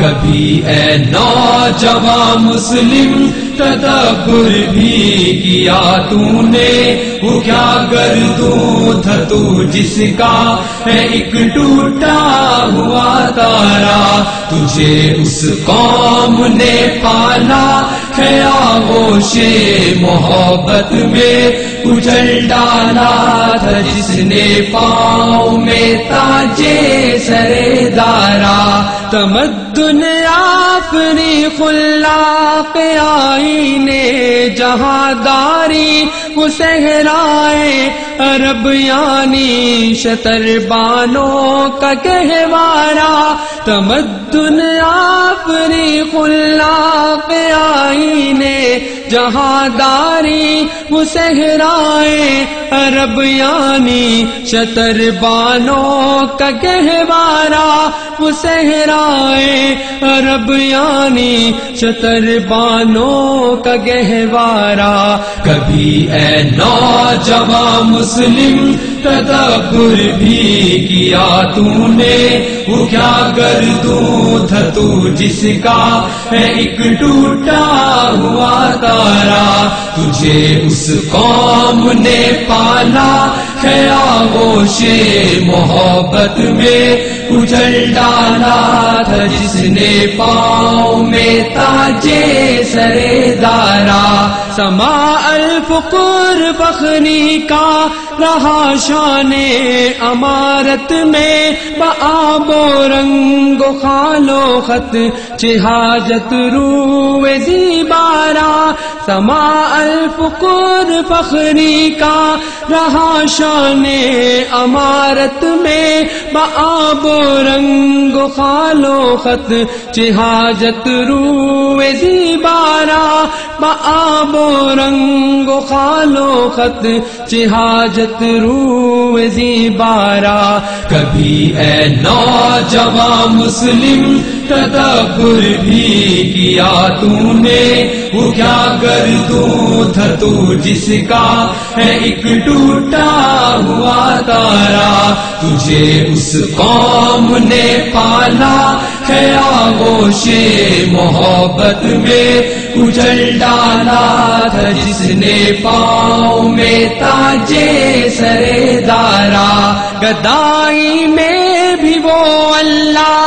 کبھی اے نوجوان مسلم تدبر بھی کیا تو نے وہ کیا کر تھا تو جس کا؟ ہے ایک ٹوٹا ہوا تارا، تجھے اس قوم نے پالا۔ ہے آغوش محبت میں اجل ڈالا تھا جس نے پاؤں میں تاجے سرے دارا۔ تمدن اپنی خلاق آئی نے جہاں داری یعنی وہ صحرائے عرب یعنی شتر بانوں کا کہوارا، تمدن اپنی خلاق آئی نے جہاں داری وہ صحرائے عرب یعنی شتر بانوں کا گہوارا وہ صحرائے عرب یعنی چتر بانوں کا گہوارا کبھی اے نوجوان مسلم تدبر بھی کیا تو نے؟ وہ کیا کر دوں تھا تو جس کا ہے ایک ٹوٹا ہوا تارا، تجھے اس قوم نے پالا۔ ہے آغوش محبت میں اجل ڈالا تھا، جس نے پاؤں میں تاجے سرے دارا۔ سما الفقر بخنی کا رہا شان امارت میں بآب و رنگ و خالو خط چہاجت رو بارا سما الفقر فخری کا۔ رہا شان امارت میں بآب و رنگ و خالو خط۔ چہاجت رو بارا بآب و رنگ و خالو خط۔ چہاجت رو بارا کبھی اے نوجوان مسلم تدبر بھی کیا تو نے وہ کیا کر دوں تھا تو جس کا؟ ہے ایک ٹوٹا ہوا تارا، تجھے اس قوم نے پالا۔ ہے آغوش محبت میں اجل ڈالا تھا جس نے پاؤں میں تاجے سرے دارا۔ گدائی میں بھی وہ اللہ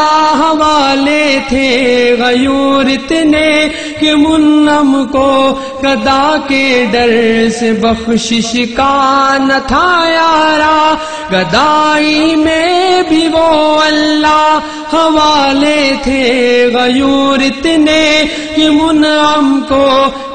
والے تھے غیور اتنے کہ منم کو گدا کے ڈر سے بخشش کا نہ تھا یارا۔ گدائی میں بھی وہ اللہ حوالے تھے غیور اتنے کہ منعم کو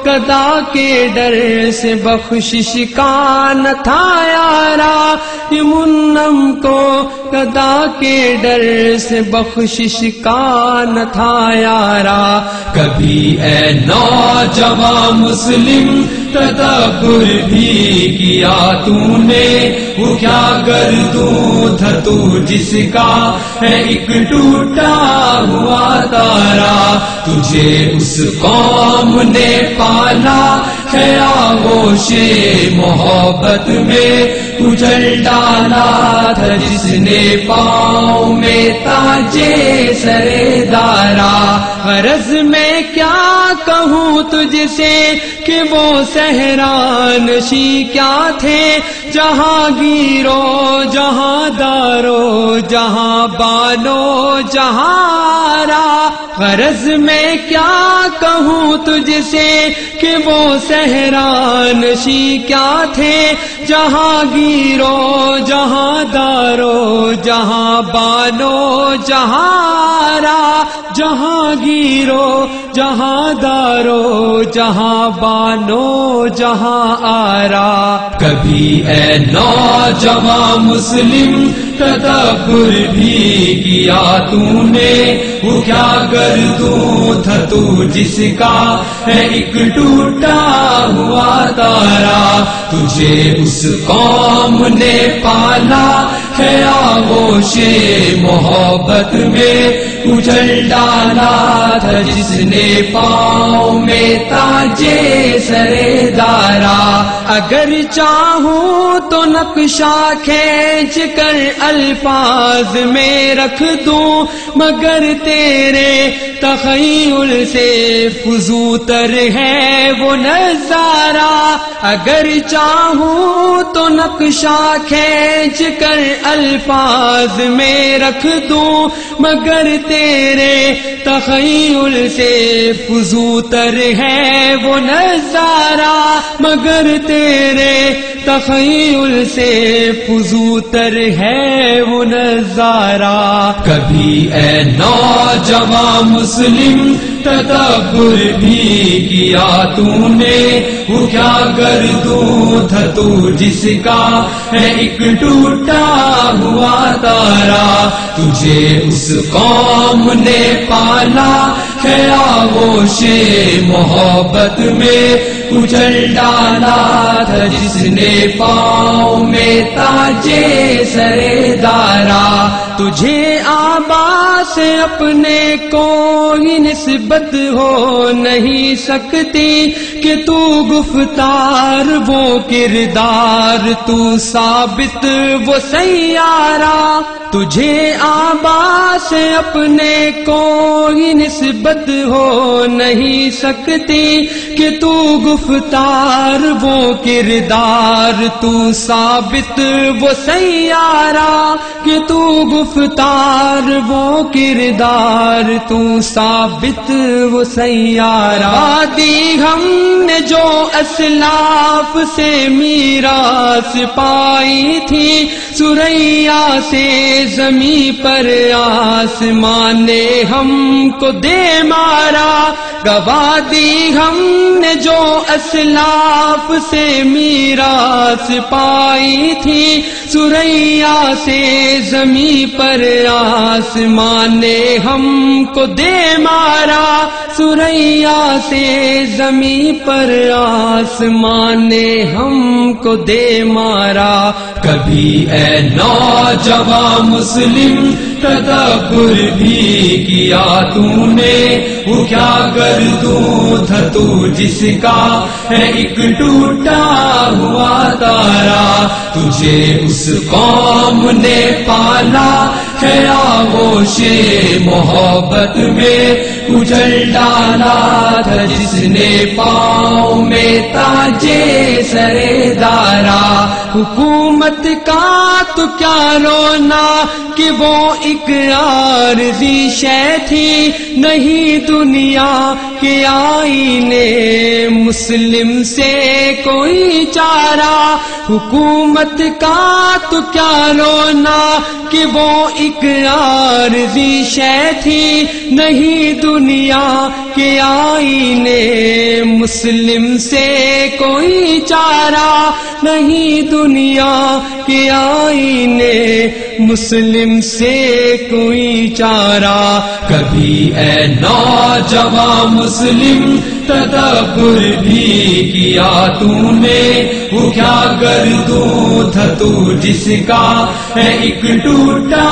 گدا کے ڈر سے بخشش کا نہ تھا یارا۔ یہ منم کو گدا کے ڈر سے بخشش کا نہ تھا یارا۔ کبھی اے نوجوان مسلم تدبر بھی کیا تو نے؟ وہ کیا کر دوں تھا تو جس کا؟ ہے ایک ٹوٹا ہوا تارا۔ تجھے اس قوم نے پالا ہے آغوش محبت میں۔ اجل ڈالا تھا جس نے پاؤں میں تاجے سرے دارا۔ غرض میں کیا کہوں تجھ سے کہ وہ سہران شی کیا تھے؟ جہاں گیرو، جہاں دارو، جہاں بانو جہاں را غرض میں کیا کہوں تجھ سے کہ وہ سہران شی کیا تھے؟ جہاں گیرو جہاں دارو جہاں بانو جہاں جہاں گیرو، جہاں دارو، جہاں بانو، جہاں آرا۔ کبھی اے نوجوان مسلم، تدبر بھی کیا تو نے وہ کیا کر دوں تھا تو جس کا؟ ہے ایک ٹوٹا ہوا تارا۔ تجھے اس قوم نے پالا ہے آغوش محبت میں اجل ڈالا تھا جس نے پاؤں میں تاجے سرے دارا اگر چاہوں تو نقشہ کھینچ کر الفاظ میں رکھ دوں، مگر تیرے تخیل سے فضوتر ہے وہ نظارہ۔ اگر چاہوں تو نقشہ کھینچ کر الفاظ میں رکھ دوں، مگر تیرے تخیل سے فضوتر ہے وہ نظارہ۔ مگر تیرے تخیل سے فضوتر ہے وہ نظارہ۔ کبھی اے نوجوان مسلم، تدبر بھی کیا تو نے وہ کیا کر دوں تھا تو جس کا ہے ایک ٹوٹا ہوا تارا؟ تجھے اس قوم نے پالا ہے آغوش محبت میں کچل ڈالا تھا جس نے پاؤں میں تاجے سر دارا۔ تجھے آبا سے اپنے کوئی نسبت ہو نہیں سکتی۔ کہ تو گفتار، وہ کردار تو ثابت، وہ سیارہ تجھے آبا سے اپنے کوئی نسبت ہو نہیں سکتی کہ تو گفتار، وہ کردار تو ثابت، وہ سیارہ کہ تو گفتار، وہ کردار، تو ثابت، وہ سیارہ۔ دی ہم نے جو اسلاف سے میراث پائی تھی سوریا سے زمیں پر آسمان نے ہم کو دے مارا۔ گوا دی ہم نے جو اسلاف سے میراث پائی تھی سوریا سے زمیں پر آسمان نے ہم کو دے مارا۔ سوریا سے زمیں پر آسمان نے ہم کو دے مارا۔ کبھی اے نوجوان مسلم، تدبر بھی کیا تو نے؟ وہ کیا کر دوں تھا تو جس کا؟ ہے ایک ٹوٹا ہوا تارا۔ تجھے اس اس قوم نے پالا ہے آغوش محبت میں اجل ڈالا تھا جس نے پاؤں میں تاجے سرے دارا۔ حکومت کا تو کیا رونا کہ وہ ایک عارضی شے تھی۔ نہیں دنیا کے آئینے مسلم سے کوئی چارہ۔ حکومت کا تو کیا رونا کہ وہ ایک عارضی شے تھی، نہیں دنیا کے آئینے مسلم سے کوئی چارہ، نہیں دنیا کے آئینے مسلم سے کوئی چارہ۔ کبھی اے نوجوان مسلم، تدبر بھی کیا تو نے؟ وہ کیا کر دوں؟ تھا تو جس کا ہے ایک ٹوٹا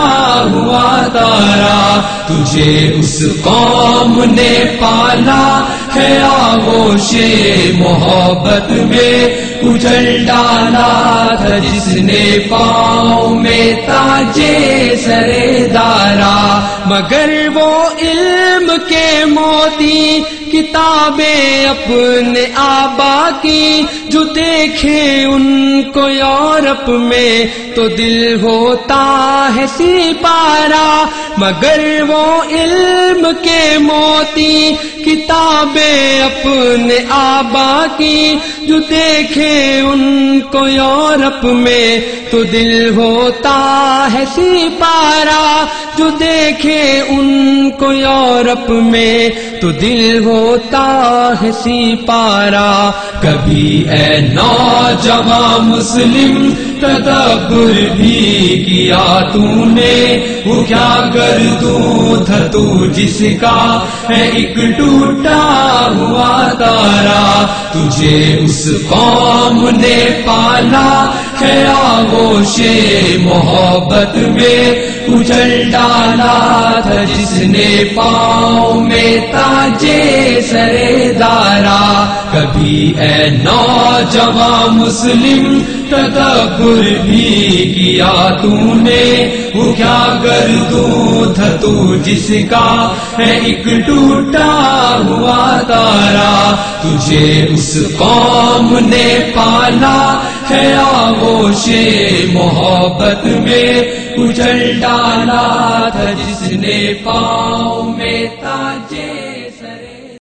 ہوا تارا، تجھے اس قوم نے پالا ہے آغوش محبت میں۔ اجل ڈالا تھا جس نے پاؤں میں تاجے سرے دارا مگر وہ علم کے موتی، کتابیں اپنے آبا کی جو دیکھے ان کو یورپ میں تو دل ہوتا ہے سی پارا مگر وہ علم کے موتی کتابیں اپنے آبا کی۔ جو دیکھے ان کو یورپ میں تو دل ہوتا ہے سی پارا جو دیکھے ان کو یورپ میں تو دل ہوتا ہے سی پارا کبھی اے نوجوان مسلم تدبر بھی کیا تو نے وہ کیا کر دوں تھا تو جس کا؟ ہے ایک ٹوٹا ہوا تارا، تجھے اس قوم نے پالا ہے آغوش محبت میں اجل ڈالا تھا جس نے پاؤں میں تاجے سرے دارا۔ کبھی اے نوجوان مسلم تدبر بھی کیا تو نے؟ وہ کیا کر دوں تھا تو جس کا ہے ایک ٹوٹا ہوا تارا؟ تجھے اس قوم نے پالا ہے آغوش محبت میں اجل ڈالا تھا جس نے پاؤں میں تاجے۔